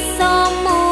some more.